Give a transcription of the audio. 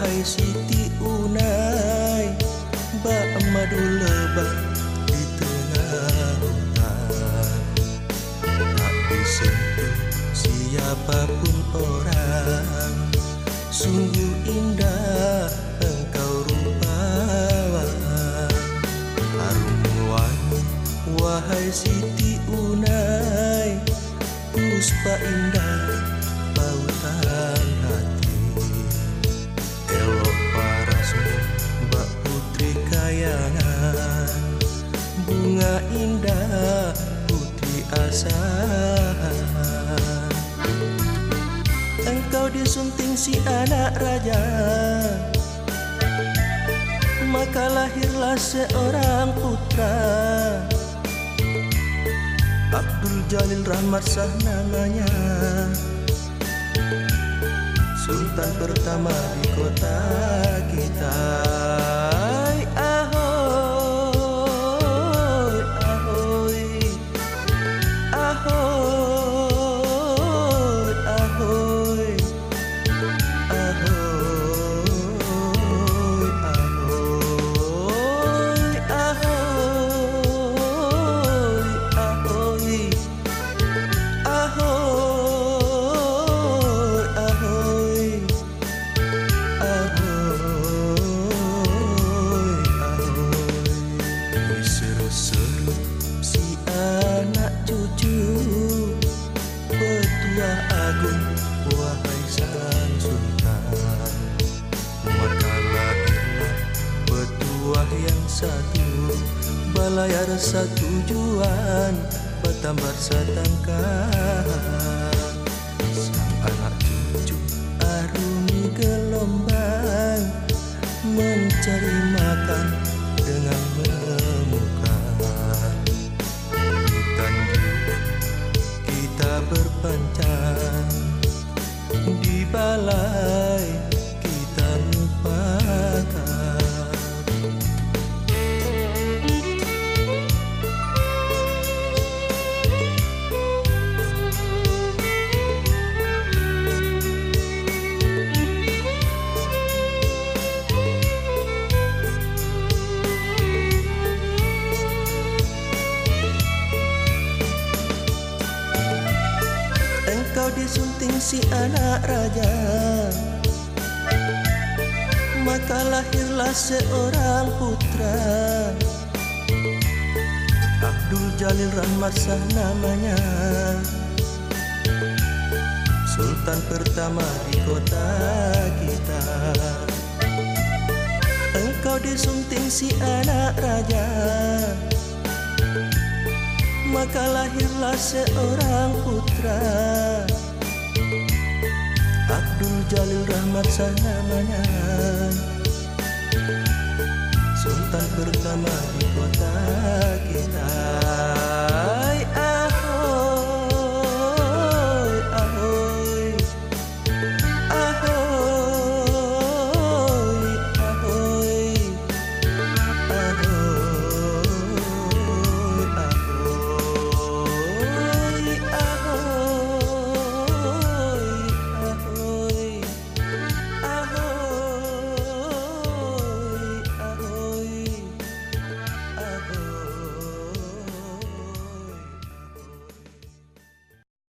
Siti Unai Bak madu lebat di tengah hutan. Tak disentuh siapa pun orang Sungguh indah engkau rupawan Harum wangi wahai Siti Unai Puspa indah pautan Asahan Engkau disunting si anak raja. Maka lahirlah seorang putra. Abdul Jalil Rahmat Sah namanya. Sultan pertama di kota kita satu Balayar satu tujuan Batambar satangkan Sang anak cucu arungi gelombang Mencari disunting si anak raja. Maka lahirlah seorang putra. Abdul Jalil Rahmat Sah namanya. Sultan pertama di kota kita. Engkau disunting si anak raja. Maka lahirlah seorang putra Abdul Jalil Rahmat Sah namanya Sultan pertama di kota kita